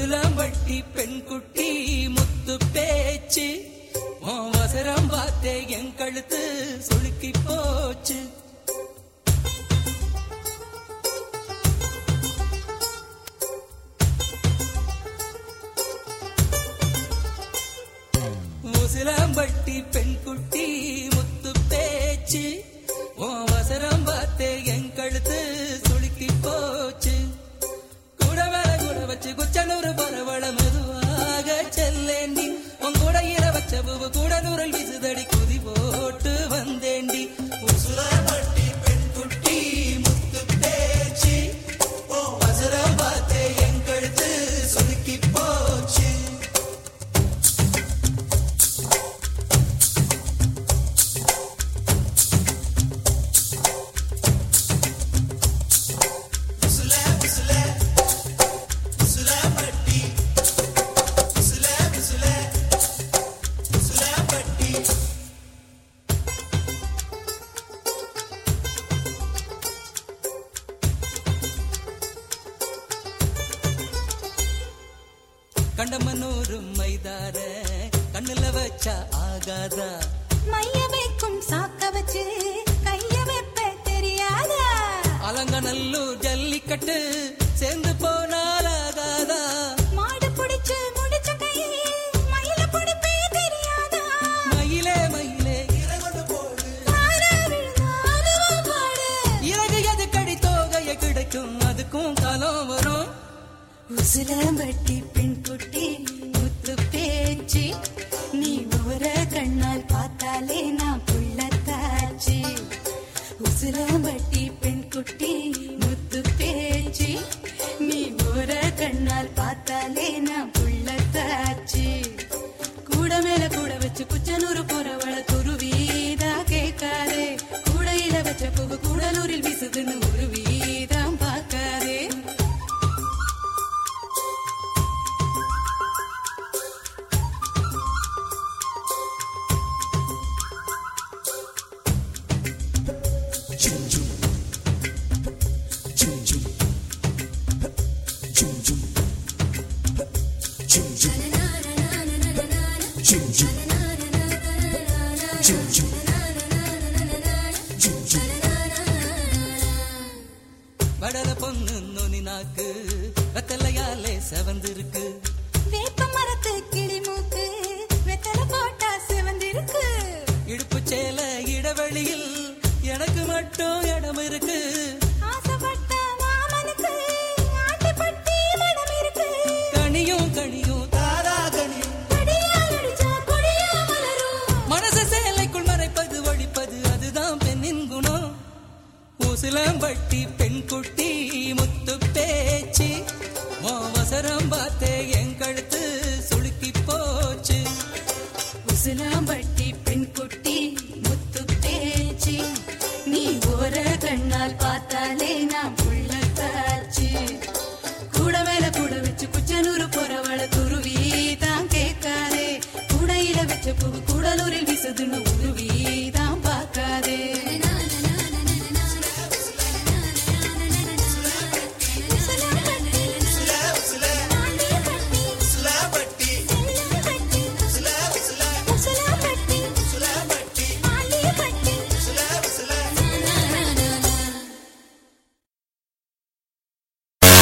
சுலம்பட்டி பெண் குட்டி முத்து பேச்சு. வசரம் பார்த்தே என் கழுத்து சுளுக்கி போச்சு. முசிலம்பட்டி பெண் குட்டி முத்து பேச்சு. கூட வச்சு கண்டமனூர் மைதார கண்ணுல வச்சா ஆகாதா? மைய வைக்கும் சாக்க வச்சு கைய வைப்ப தெரியாதா? அலங்கநல்லூர் ஜல்லிக்கட்டு சேர்ந்து போனால் வச்சு குச்சனூர் போறவள குருவீதா கேட்காதே கூடையில வச்ச பூவு கூடலூரில் வீசுதுன்னு ஒரு வீதம் பார்க்காதே வடல செவந்திருக்கு. வேப்ப மரத்து கிளி மூக்கு வெத்தலை போட்டா சிவந்திருக்கு. இடுப்பு சேல இடைவெளியில் எனக்கு மட்டும் இடம் இருக்கு கனியும் கனியும் தாரா கனியும் மனச சேலைக்குள் மறைப்பது ஒழிப்பது அதுதான் பெண்ணின் குணம். உசிலம்பட்டி பெண் குட்டி முத்து பேச்சு. அவசரம் பார்த்தே என் கழுத்து சுளுக்கி போச்சு. உசிலாம்பட்டி பெண் குட்டி முத்து பேச்சு. நீ ஓர கண்ணால் பார்த்தாலே நான்